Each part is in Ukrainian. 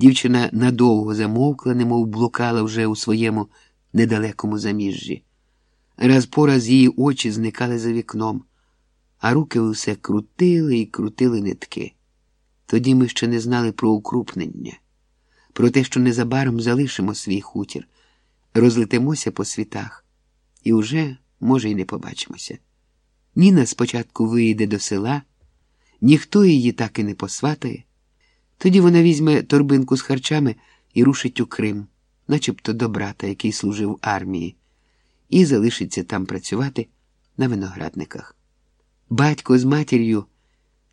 Дівчина надовго замовкла, немов блукала вже у своєму недалекому заміжжі. Раз по раз її очі зникали за вікном, а руки усе крутили і крутили нитки. Тоді ми ще не знали про укрупнення, про те, що незабаром залишимо свій хутір, розлетимося по світах, і уже, може, й не побачимося. Ніна спочатку виїде до села, ніхто її так і не посватає. Тоді вона візьме торбинку з харчами і рушить у Крим, начебто до брата, який служив в армії, і залишиться там працювати на виноградниках. Батько з матір'ю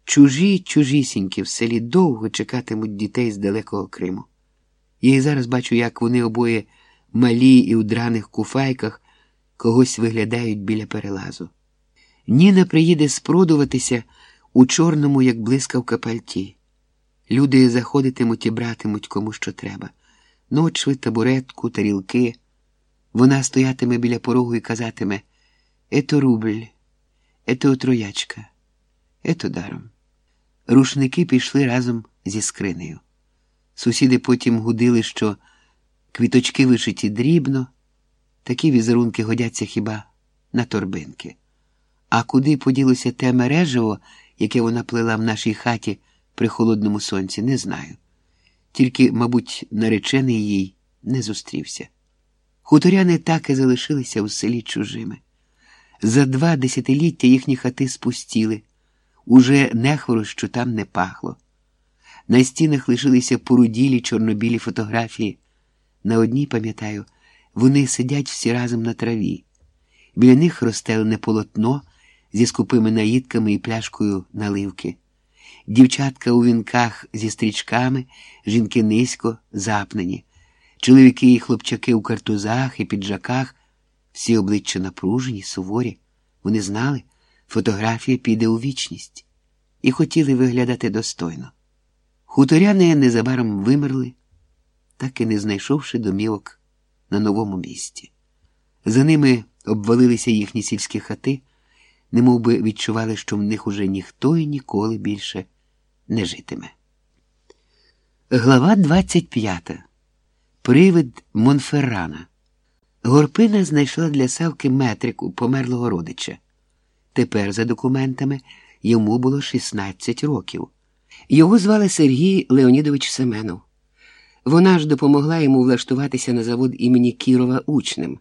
чужі чужісінькі в селі довго чекатимуть дітей з далекого Криму. Я і зараз бачу, як вони обоє малі і у драних куфайках когось виглядають біля перелазу. Ніна приїде спродуватися у чорному, як блискавка пальті. Люди заходитимуть і братимуть кому що треба. Ночви, табуретку, тарілки. Вона стоятиме біля порогу і казатиме Ето рубль, ето троячка, ето даром. Рушники пішли разом зі скринею. Сусіди потім гудили, що квіточки вишиті дрібно, такі візерунки годяться хіба на торбинки. А куди поділося те мережево, яке вона плела в нашій хаті при холодному сонці, не знаю. Тільки, мабуть, наречений їй не зустрівся. Хуторяни так і залишилися у селі чужими. За два десятиліття їхні хати спустіли, уже нехворо, що там не пахло. На стінах лишилися поруділі чорнобілі фотографії. На одній, пам'ятаю, вони сидять всі разом на траві. Біля них розстелене полотно зі скупими наїдками і пляшкою наливки. Дівчатка у вінках зі стрічками, жінки низько, запнені, чоловіки і хлопчаки у картузах і піджаках, всі обличчя напружені, суворі. Вони знали, фотографія піде у вічність і хотіли виглядати достойно. Хуторяни незабаром вимерли, так і не знайшовши домівок на новому місці. За ними обвалилися їхні сільські хати, немов би відчували, що в них уже ніхто і ніколи більше не житиме. Глава 25. Привид Монферрана. Горпина знайшла для Савки метрику померлого родича. Тепер, за документами, йому було 16 років. Його звали Сергій Леонідович Семенов. Вона ж допомогла йому влаштуватися на завод імені Кірова учнем.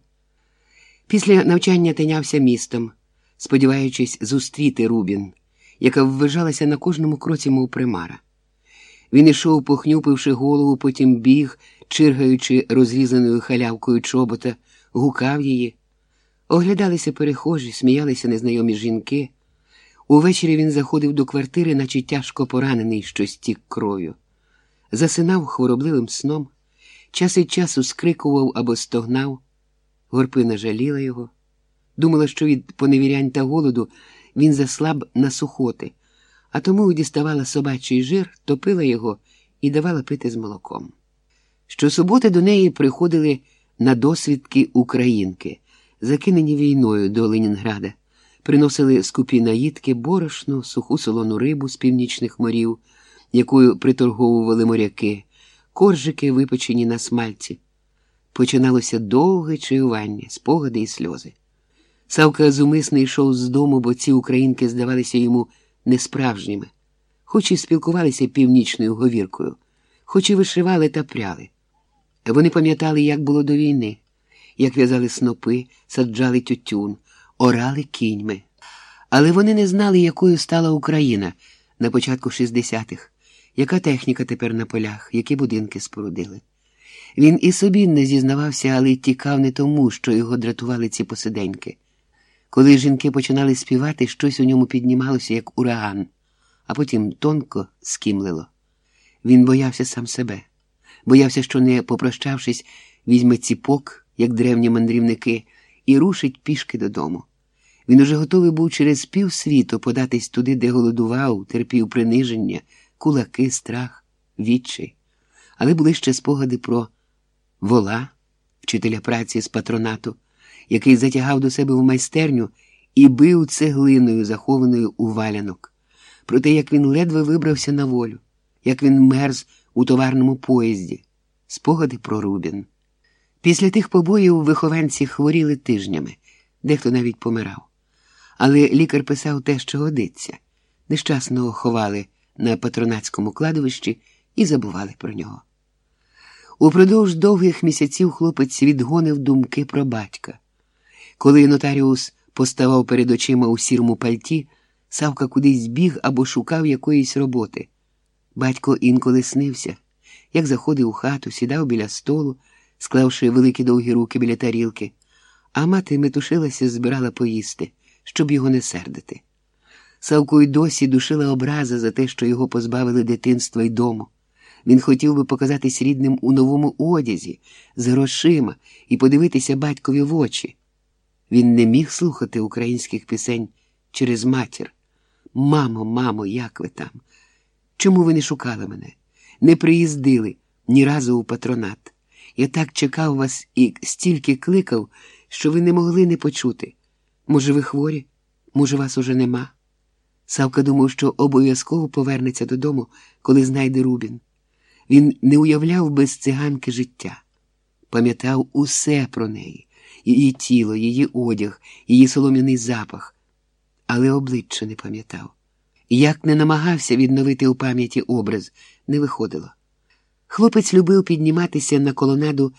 Після навчання тинявся містом, сподіваючись зустріти Рубін, яка ввижалася на кожному кроці, мов примара. Він ішов, похнюпивши голову, потім біг, чиргаючи розрізаною халявкою чобота, гукав її. Оглядалися перехожі, сміялися незнайомі жінки. Увечері він заходив до квартири, наче тяжко поранений, що стік кров'ю. Засинав хворобливим сном, час від часу скрикував або стогнав. Горпина жаліла його. Думала, що від поневірянь та голоду він заслаб на сухоти, а тому діставала собачий жир, топила його і давала пити з молоком. Щосуботи до неї приходили на досвідки українки, закинені війною до Ленінграда, приносили скупі наїдки, борошно, суху солону рибу з північних морів, якою приторговували моряки, коржики, випечені на смальці. Починалося довге чаювання, спогади і сльози. Савка зумисно йшов з дому, бо ці українки здавалися йому несправжніми, хоч і спілкувалися північною говіркою, хоч і вишивали та пряли. Вони пам'ятали, як було до війни, як в'язали снопи, саджали тютюн, орали кіньми. Але вони не знали, якою стала Україна на початку 60-х, яка техніка тепер на полях, які будинки спорудили. Він і собі не зізнавався, але тікав не тому, що його дратували ці посиденьки. Коли жінки починали співати, щось у ньому піднімалося, як ураган, а потім тонко скімлило. Він боявся сам себе, боявся, що, не попрощавшись, візьме ціпок, як древні мандрівники, і рушить пішки додому. Він уже готовий був через пів світу податись туди, де голодував, терпів приниження, кулаки, страх, відчай. Але були ще спогади про вола, вчителя праці з патронату, який затягав до себе в майстерню і бив цеглиною, захованою у валянок, про те, як він ледве вибрався на волю, як він мерз у товарному поїзді, спогади про Рубін. Після тих побоїв вихованці хворіли тижнями, дехто навіть помирав. Але лікар писав те, що годиться. Нещасно ховали на патронатському кладовищі і забували про нього. Упродовж довгих місяців хлопець відгонив думки про батька. Коли нотаріус поставав перед очима у сірому пальті, Савка кудись біг або шукав якоїсь роботи. Батько інколи снився, як заходив у хату, сідав біля столу, склавши великі довгі руки біля тарілки, а мати метушилася, збирала поїсти, щоб його не сердити. Савку й досі душила образа за те, що його позбавили дитинства й дому. Він хотів би показатись рідним у новому одязі, з грошима і подивитися батькові в очі. Він не міг слухати українських пісень через матір. Мамо, мамо, як ви там? Чому ви не шукали мене? Не приїздили ні разу у патронат. Я так чекав вас і стільки кликав, що ви не могли не почути. Може, ви хворі? Може, вас уже нема? Савка думав, що обов'язково повернеться додому, коли знайде Рубін. Він не уявляв без циганки життя, пам'ятав усе про неї, її тіло, її одяг, її солом'яний запах, але обличчя не пам'ятав. Як не намагався відновити у пам'яті образ, не виходило. Хлопець любив підніматися на колонаду